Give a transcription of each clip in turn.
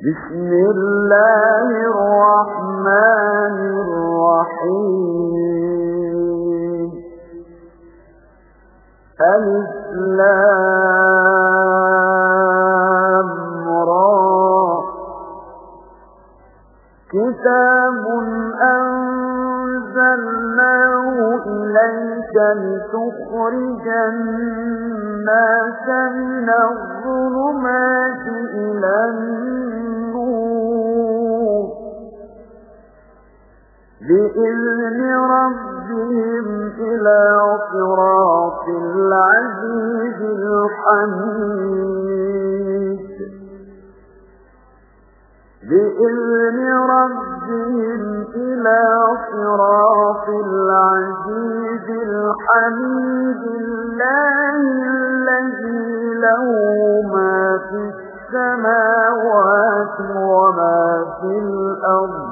بسم الله الرحمن الرحيم. الإسلام را. كتاب أنزلناه إليك لتخرج الناس من الظلمات إلى النور. بإذن ربهم إلى صراط العزيز الحميد. بإذن ربهم إلى صراط العزيز الحميد. الله الذي له ما في السماوات وما في الأرض.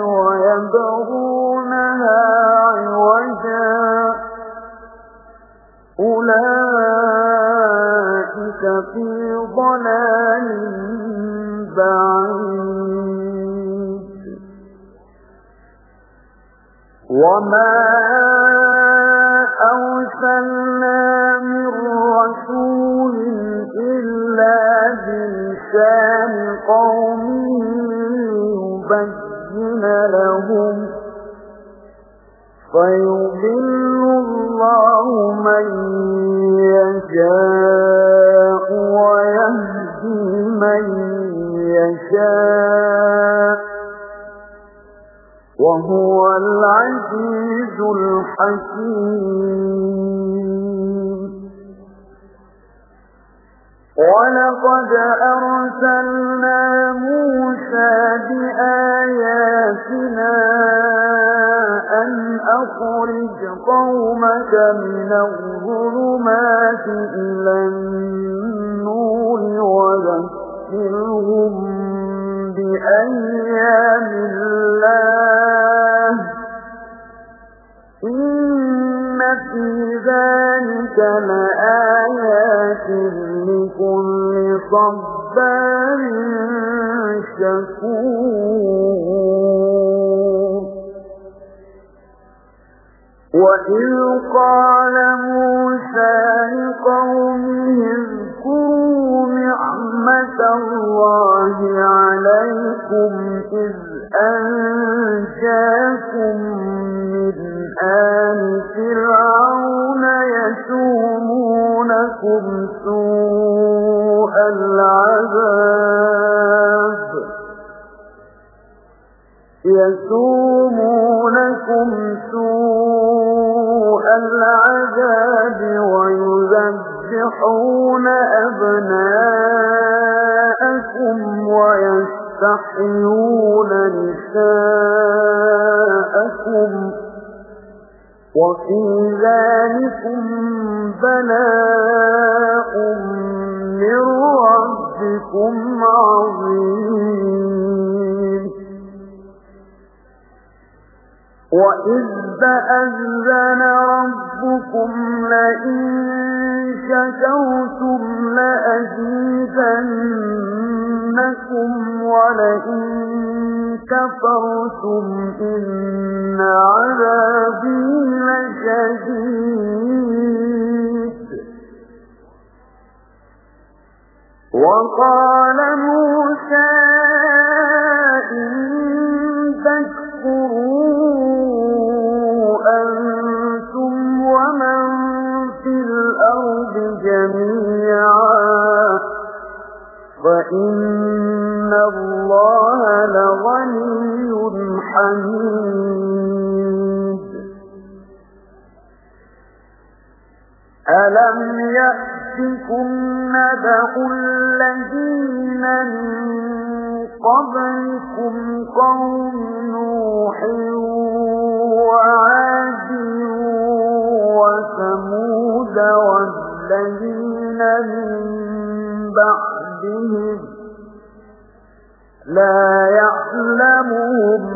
ويبغونها عوجا. أولئك في ضلال بعيد. وما أرسلنا من رسول إلا بلسان قومه يبين لهم فيضل الله من يشاء ويهدي من يشاء وهو العزيز الحكيم. ولقد أرسلنا موسى أخرج قومك من الظلمات إلى says, So كفرتم إن عذابي لشديد وقال موسى إن أنتم ومن في الأرض جميعا فإن الله لغني حميد. ألم يأتكم نبأ الذين من قبلكم قوم نوح وعاد وثمود والذين من بعدهم لا يعلمهم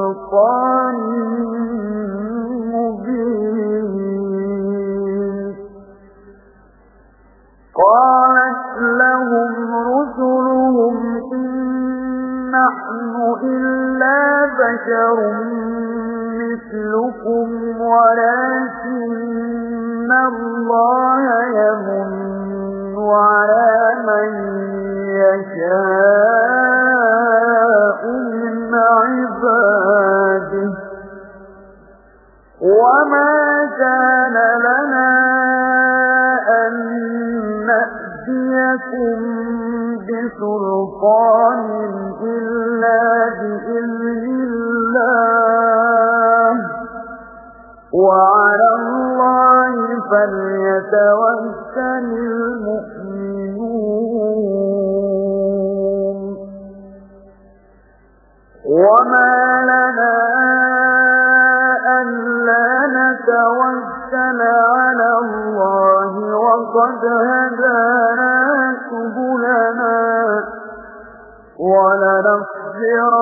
بشر مثلكم ولكن الله يمن على من يشاء من عباده. وما كان لنا أن نأتيكم بسلطان وعلى الله فليتوكل المؤمنون. وما لنا ألا نتوكل على الله وقد هدانا سبلنا ولنصبرن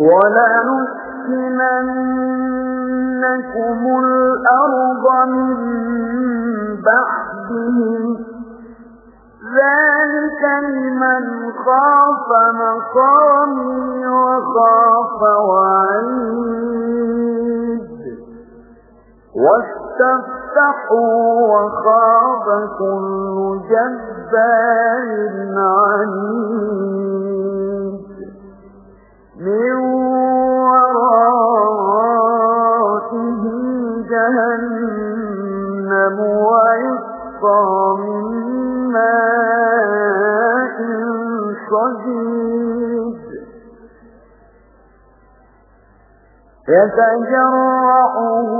ولنسكننكم الأرض من بعدهم. ذلك لمن خاف مقامي وخاف وعيد. واستفتحوا وخاب كل جبار عنيد. من جهنم من ماء يتجرعه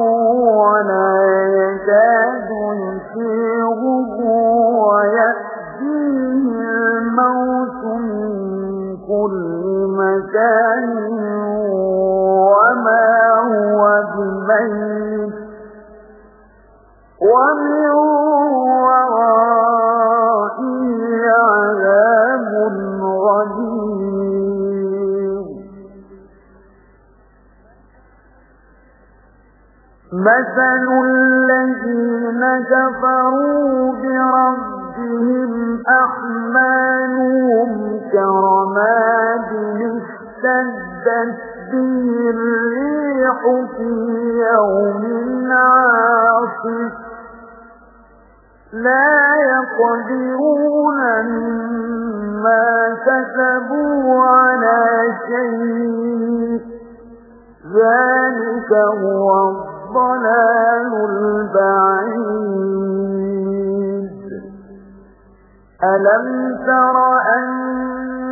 ولا يكاد يسيغه وما هو بميت ومن مثل الذين كفروا بربهم أحمالهم كرماد اشتدت به الريح في يوم عاصف. لا يقدرون مما كسبوا على شيء. ذلك هو الضلال البعيد. ألم تر أن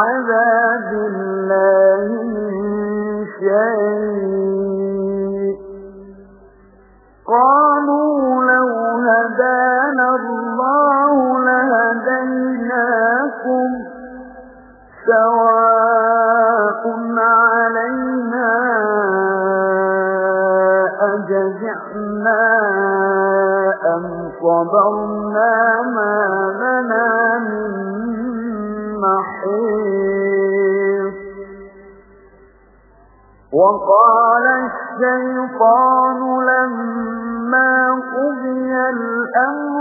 عذاب الله من شيء. قالوا لو هدانا الله لهديناكم سواء علينا أجزعنا أم صبرنا ما وقال الشيطان لما قضي الأمر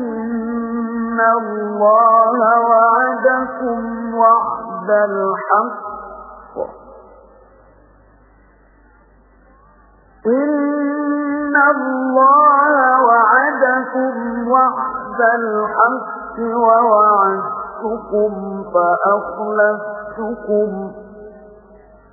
إن الله وعدكم وعد الحق. إن الله وعدكم وعد الحق ووعدتكم فأخلفتكم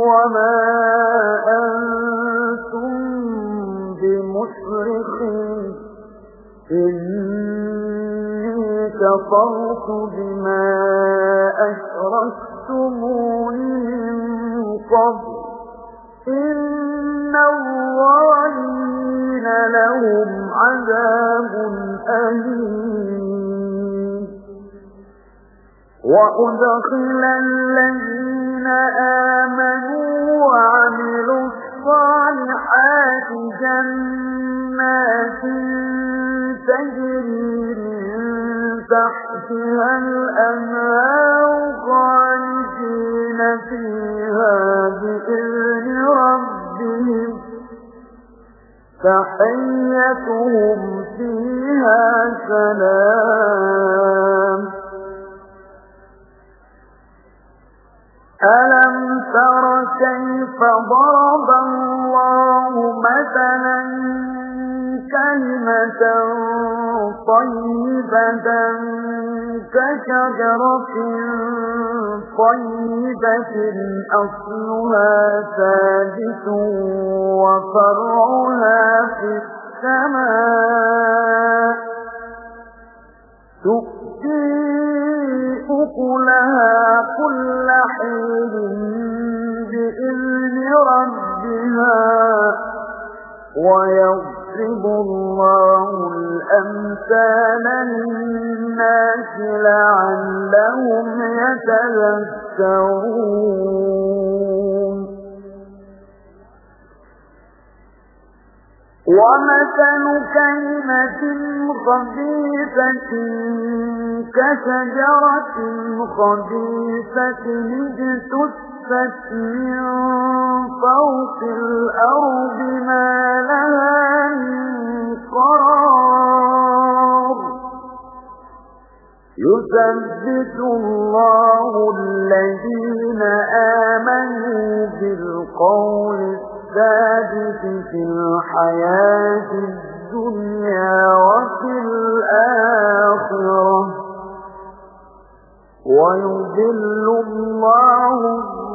وما أنتم بمصرخي إني كفرت بما أشركتموني من قبل إن الظالمين لهم عذاب أليم وأدخل الذين جنات تجري من تحتها الأنهار خالدين فيها بإذن ربهم تحيتهم فيها سلام. ألم تر كيف ضرب مثلا كلمة طيبة كشجرة طيبة أصلها ثابت وفرعها في السماء تؤتي أكلها كل حين بإذن ربها ويضرب الله الأمثال للناس لعلهم يتذكرون. ومثل كلمة خبيثة كشجرة خبيثة اجتثت من فوق الأرض ما لها من قرار. يثبت الله الذين آمنوا بالقول الثابت في الحياة الدنيا وفي الآخرة. ويذل الله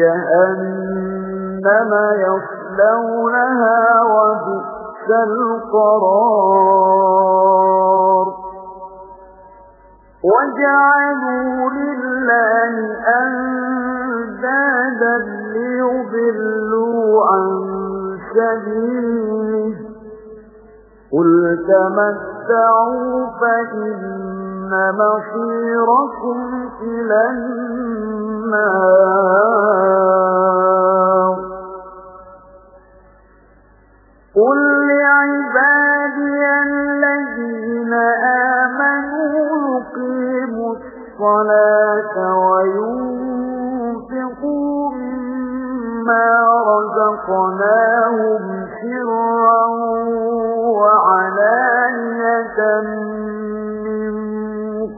جهنم يصلونها وبئس القرار. وجعلوا لله أندادا ليضلوا عن سبيله. قل تمتعوا فإن مصيركم إلى النار. قل لعبادي الذين آمنوا يقيموا الصلاة وينفقوا مما رزقناهم سرا وعلانية من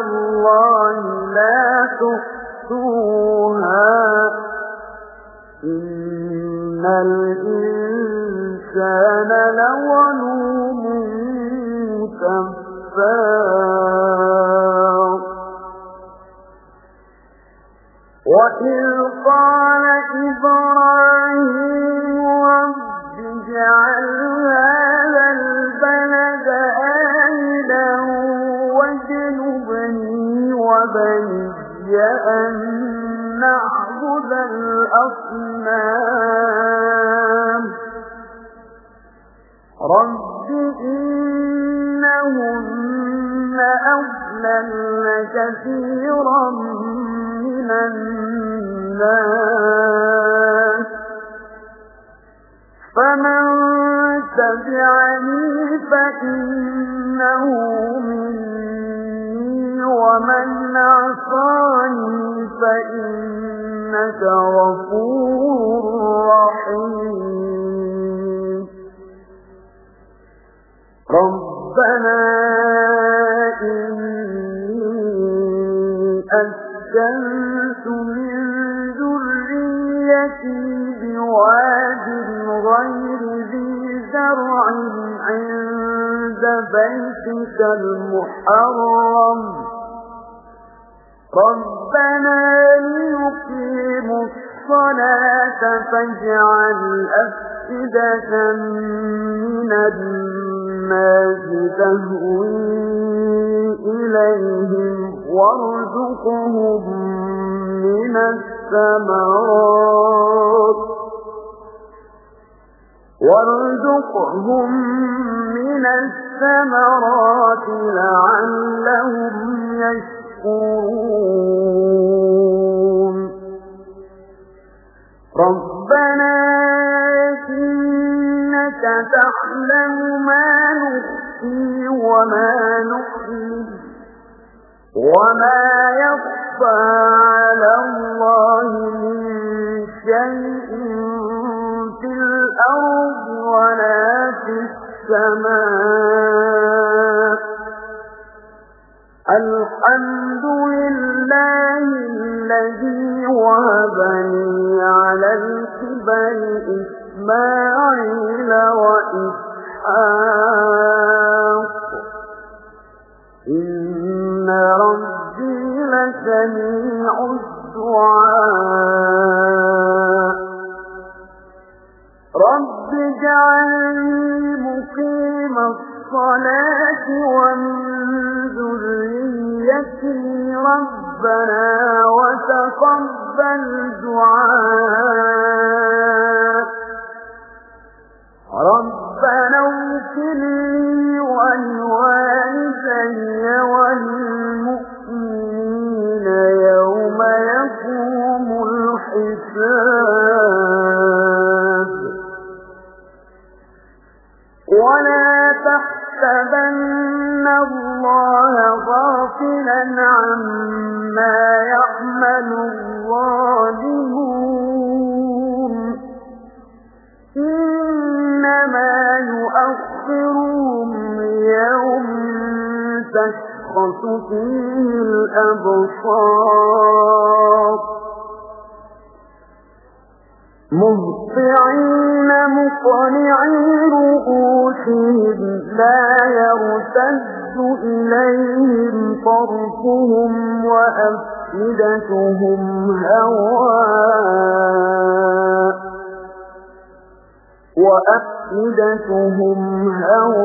الله لا تحصوها إن الإنسان لظلوم كفار وإذ قال إبراهيم رب اجعل هذا وبني أن نعبد الأصنام رب إنهن أضللن كثيرا من الناس فمن تبعني فإنه مني ومن عصاني فإنك غفور أفئدة من الناس تهوي إليهم وارزقهم من الثمرات وارزقهم من الثمرات لعلهم يشكرون. ربنا إنك تعلم ما نخفي وما نخلف وما يخفى على الله من شيء في الأرض ولا في السماء. الحمد لله الذي وهبني على الكبر إسماعيل وإسحاق. إن ربي لسميع الدعاء. رب اجعلني مقيم الصلاة ومن ذريتي ربنا وتقبل دعاء. فيه الأبصار. مهطعين مقنعي رؤوسهم لا يرتد إليهم طرفهم وأفئدتهم هواء. وأفئدتهم هواء.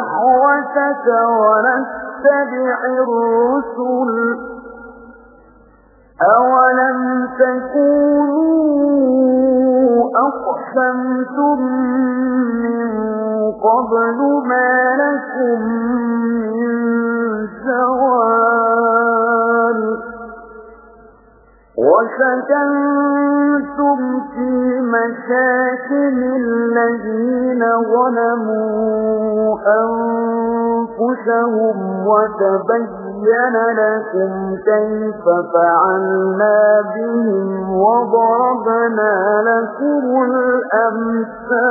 دعوتك ونتبع الرسل. أولم تكونوا أقسمتم من قبل ما لكم وسكنتم في مساكن الذين ظلموا أنفسهم وتبين لكم كيف فعلنا بهم وضربنا لكم الأمثال.